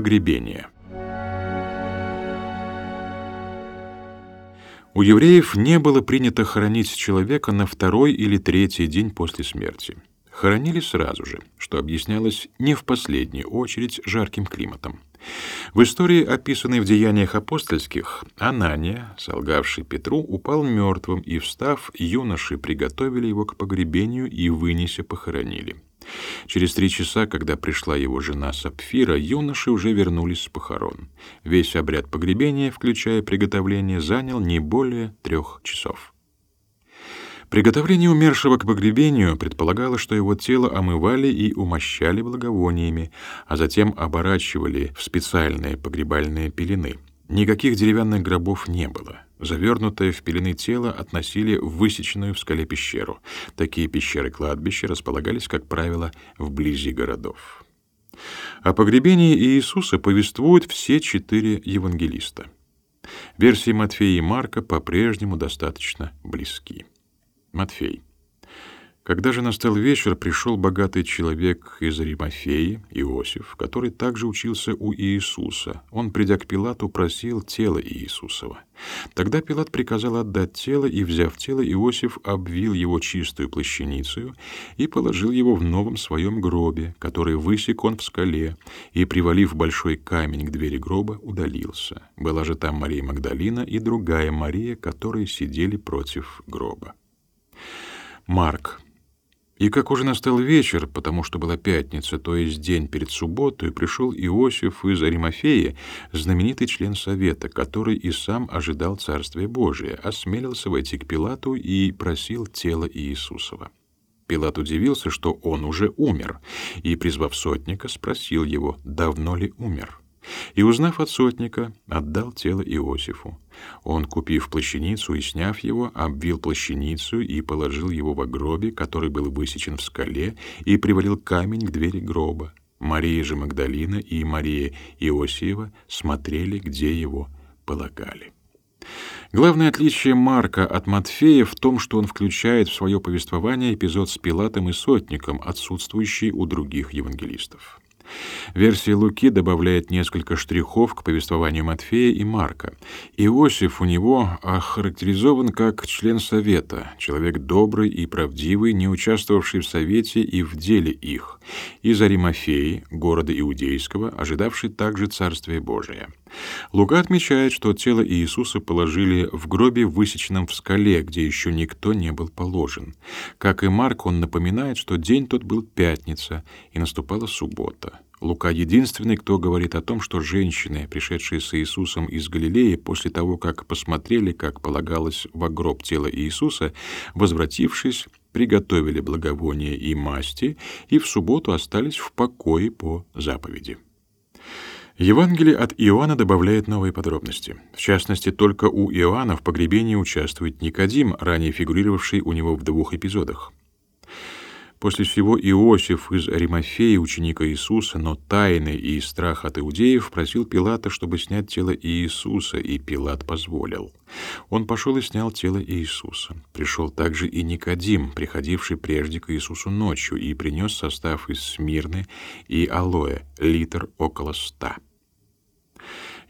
Погребение. У евреев не было принято хоронить человека на второй или третий день после смерти. Хоронили сразу же, что объяснялось не в последнюю очередь жарким климатом. В истории, описанной в Деяниях апостольских, Анания, солгавший Петру, упал мертвым, и, встав, юноши приготовили его к погребению и, вынеся, похоронили. Через три часа, когда пришла его жена Сапфира, юноши уже вернулись с похорон. Весь обряд погребения, включая приготовление, занял не более трех часов. Приготовление умершего к погребению предполагало, что его тело омывали и умощали благовониями, а затем оборачивали в специальные погребальные пелены. Никаких деревянных гробов не было. Завернутое в пелены тело относили в высеченную в скале пещеру. Такие пещеры-кладбища располагались, как правило, вблизи городов. О погребении Иисуса повествуют все четыре евангелиста. Версии Матфея и Марка по-прежнему достаточно близки. Матфей. Когда же настал вечер, пришел богатый человек из Аримафеи, Иосиф, который также учился у Иисуса. Он, придя к Пилату, просил тело Иисусова. Тогда Пилат приказал отдать тело, и, взяв тело, Иосиф обвил его чистую плащаницей и положил его в новом своем гробе, который высек он в скале, и, привалив большой камень к двери гроба, удалился. Была же там Мария Магдалина и другая Мария, которые сидели против гроба. Марк. И как уже настал вечер, потому что была пятница, то есть день перед субботой, пришел Иосиф из Аримафеи, знаменитый член совета, который и сам ожидал Царствия Божия, осмелился войти к Пилату и просил тело Иисусова. Пилат удивился, что он уже умер, и, призвав сотника, спросил его, давно ли умер. И, узнав от сотника, отдал тело Иосифу. Он, купив плащаницу и сняв его, обвил плащаницу и положил его в гробе, который был высечен в скале, и привалил камень к двери гроба. Мария же Магдалина и Мария Иосиева смотрели, где его полагали. Главное отличие Марка от Матфея в том, что он включает в свое повествование эпизод с Пилатом и сотником, отсутствующий у других евангелистов. Версия Луки добавляет несколько штрихов к повествованию Матфея и Марка. Иосиф у него охарактеризован как член совета, человек добрый и правдивый, не участвовавший в совете и в деле их, из Аримафеи, города иудейского, ожидавший также Царствия Божия. Лука отмечает, что тело Иисуса положили в гробе, высеченном в скале, где еще никто не был положен. Как и Марк, он напоминает, что день тот был пятница, и наступала суббота. Лука единственный, кто говорит о том, что женщины, пришедшие с Иисусом из Галилеи, после того, как посмотрели, как полагалось во гроб тело Иисуса, возвратившись, приготовили благовония и масти и в субботу остались в покое по заповеди. Евангелие от Иоанна добавляет новые подробности. В частности, только у Иоанна в погребении участвует Никодим, ранее фигурировавший у него в двух эпизодах. После всего Иосиф из Аримафеи, ученика Иисуса, но тайный и страх от иудеев, просил Пилата, чтобы снять тело Иисуса, и Пилат позволил. Он пошел и снял тело Иисуса. Пришел также и Никодим, приходивший прежде к Иисусу ночью, и принес состав из смирны и алоэ, литр около ста.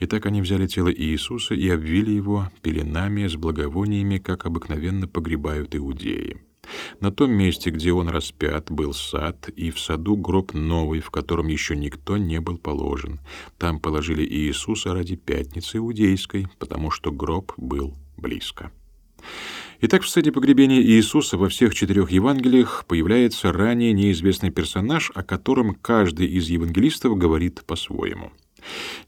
Итак, они взяли тело Иисуса и обвили его пеленами с благовониями, как обыкновенно погребают иудеи. На том месте, где он распят, был сад, и в саду гроб новый, в котором еще никто не был положен. Там положили Иисуса ради пятницы иудейской, потому что гроб был близко. Итак, в сцене погребения Иисуса во всех четырех Евангелиях появляется ранее неизвестный персонаж, о котором каждый из евангелистов говорит по-своему.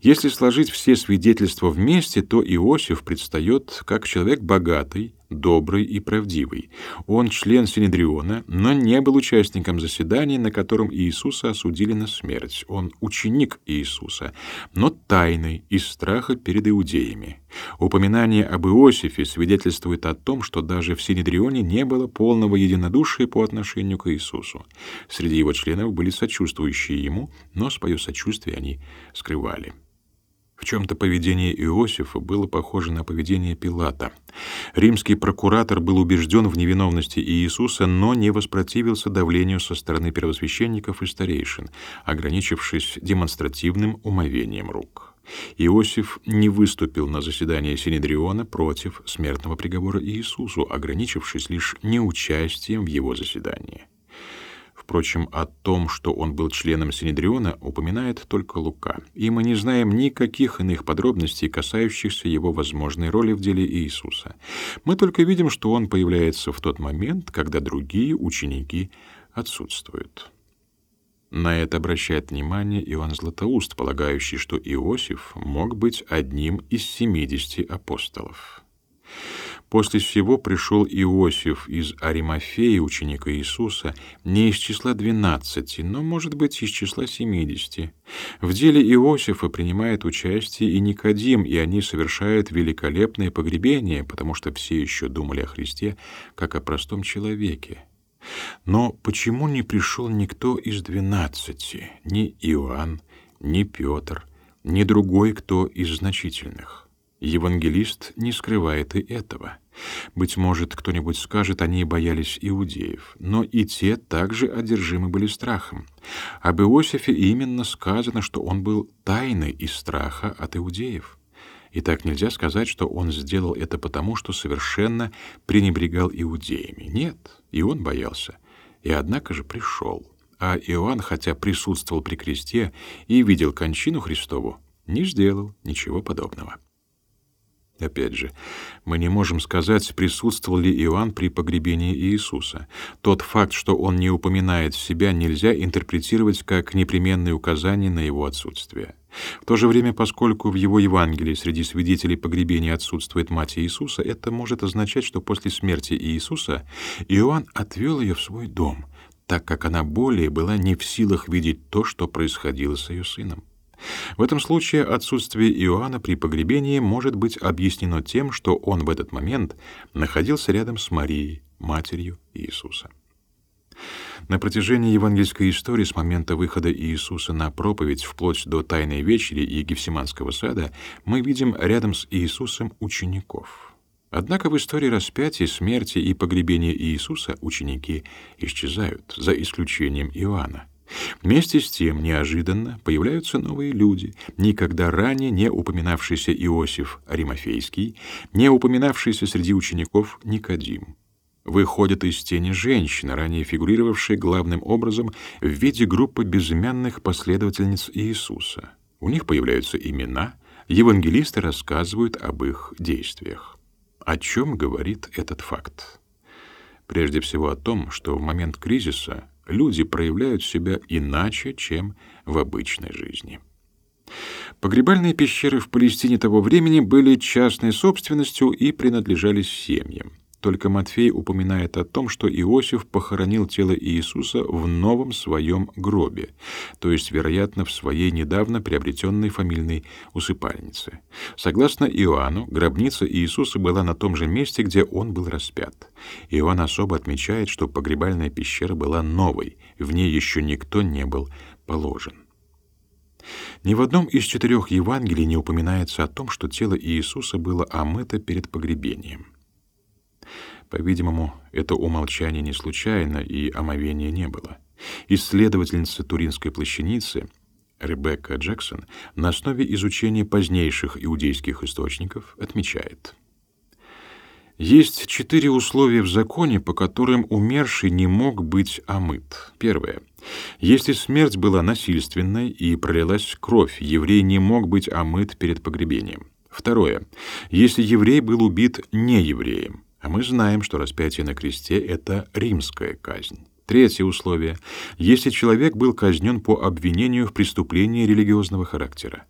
Если сложить все свидетельства вместе, то Иосиф предстает как человек богатый, добрый и правдивый. Он член Синедриона, но не был участником заседания, на котором Иисуса осудили на смерть. Он ученик Иисуса, но тайный, из страха перед иудеями. Упоминание об Иосифе свидетельствует о том, что даже в Синедрионе не было полного единодушия по отношению к Иисусу. Среди его членов были сочувствующие ему, но свое сочувствие они скрывали. В чем-то поведение Иосифа было похоже на поведение Пилата. Римский прокуратор был убежден в невиновности Иисуса, но не воспротивился давлению со стороны первосвященников и старейшин, ограничившись демонстративным умовением рук. Иосиф не выступил на заседании Синедриона против смертного приговора Иисусу, ограничившись лишь неучастием в его заседании. Впрочем, о том, что он был членом Синедриона, упоминает только Лука, и мы не знаем никаких иных подробностей, касающихся его возможной роли в деле Иисуса. Мы только видим, что он появляется в тот момент, когда другие ученики отсутствуют. На это обращает внимание Иоанн Златоуст, полагающий, что Иосиф мог быть одним из семидесяти апостолов. После всего пришел Иосиф из Аримафеи, ученика Иисуса, не из числа двенадцати, но, может быть, из числа семидесяти. В деле Иосифа принимает участие и Никодим, и они совершают великолепное погребение, потому что все еще думали о Христе как о простом человеке. Но почему не пришел никто из двенадцати, ни Иоанн, ни Петр, ни другой кто из значительных? Евангелист не скрывает и этого. Быть может, кто-нибудь скажет, они боялись иудеев, но и те также одержимы были страхом. Об Иосифе именно сказано, что он был тайный из страха от иудеев. И так нельзя сказать, что он сделал это потому, что совершенно пренебрегал иудеями. Нет, и он боялся. И однако же пришел. А Иоанн, хотя присутствовал при кресте и видел кончину Христову, не сделал ничего подобного. Опять же, мы не можем сказать, присутствовал ли Иоанн при погребении Иисуса. Тот факт, что он не упоминает себя, нельзя интерпретировать как непременное указание на его отсутствие. В то же время, поскольку в его Евангелии среди свидетелей погребения отсутствует мать Иисуса, это может означать, что после смерти Иисуса Иоанн отвел ее в свой дом, так как она более была не в силах видеть то, что происходило с ее сыном. В этом случае отсутствие Иоанна при погребении может быть объяснено тем, что он в этот момент находился рядом с Марией, матерью Иисуса. На протяжении евангельской истории с момента выхода Иисуса на проповедь вплоть до Тайной вечери и Гефсиманского сада мы видим рядом с Иисусом учеников. Однако в истории распятия, смерти и погребения Иисуса ученики исчезают, за исключением Иоанна. Вместе с тем неожиданно появляются новые люди, никогда ранее не упоминавшийся Иосиф Аримафейский, не упоминавшийся среди учеников Никодим. Выходят из тени женщины, ранее фигурировавшие главным образом в виде группы безымянных последовательниц Иисуса. У них появляются имена, евангелисты рассказывают об их действиях. О чем говорит этот факт? Прежде всего о том, что в момент кризиса люди проявляют себя иначе, чем в обычной жизни. Погребальные пещеры в Палестине того времени были частной собственностью и принадлежали семьям. Только Матфей упоминает о том, что Иосиф похоронил тело Иисуса в новом своем гробе, то есть, вероятно, в своей недавно приобретенной фамильной усыпальнице. Согласно Иоанну, гробница Иисуса была на том же месте, где он был распят. Иоанн особо отмечает, что погребальная пещера была новой, в ней еще никто не был положен. Ни в одном из четырех Евангелий не упоминается о том, что тело Иисуса было омыто перед погребением. По-видимому, это умолчание не случайно, и омовения не было. Исследовательница Туринской плащаницы Ребекка Джексон на основе изучения позднейших иудейских источников отмечает. Есть четыре условия в законе, по которым умерший не мог быть омыт. Первое. Если смерть была насильственной и пролилась кровь, еврей не мог быть омыт перед погребением. Второе. Если еврей был убит неевреем. А мы знаем, что распятие на кресте — это римская казнь. Третье условие. Если человек был казнен по обвинению в преступлении религиозного характера.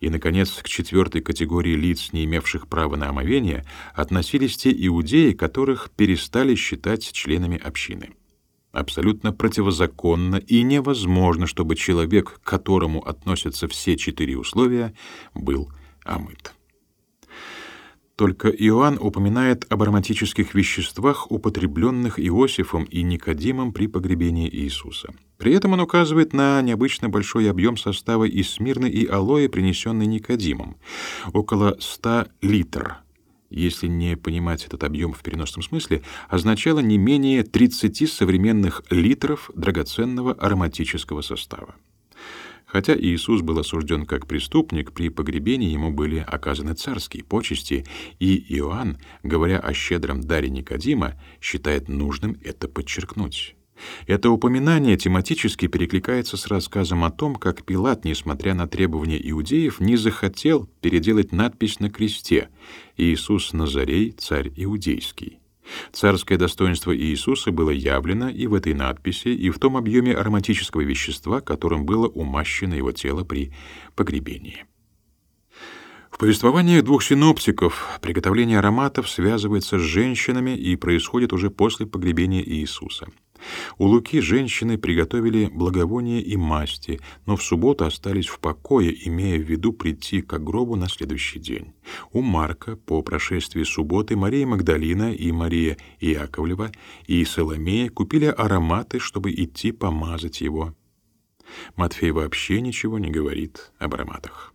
И, наконец, к четвертой категории лиц, не имевших права на омовение, относились те иудеи, которых перестали считать членами общины. Абсолютно противозаконно и невозможно, чтобы человек, к которому относятся все четыре условия, был омыт. Только Иоанн упоминает об ароматических веществах, употребленных Иосифом и Никодимом при погребении Иисуса. При этом он указывает на необычно большой объем состава из смирны и алоэ, принесенный Никодимом, около 100 литров. Если не понимать этот объем в переносном смысле, означало не менее 30 современных литров драгоценного ароматического состава. Хотя Иисус был осужден как преступник, при погребении ему были оказаны царские почести, и Иоанн, говоря о щедром даре Никодима, считает нужным это подчеркнуть. Это упоминание тематически перекликается с рассказом о том, как Пилат, несмотря на требования иудеев, не захотел переделать надпись на кресте «Иисус Назарей, царь иудейский». Царское достоинство Иисуса было явлено и в этой надписи, и в том объеме ароматического вещества, которым было умащено его тело при погребении. В повествованиях двух синоптиков приготовление ароматов связывается с женщинами и происходит уже после погребения Иисуса. У Луки женщины приготовили благовония и масти, но в субботу остались в покое, имея в виду прийти к гробу на следующий день. У Марка по прошествии субботы Мария Магдалина и Мария Иаковлева и Соломея купили ароматы, чтобы идти помазать его. Матфей вообще ничего не говорит об ароматах.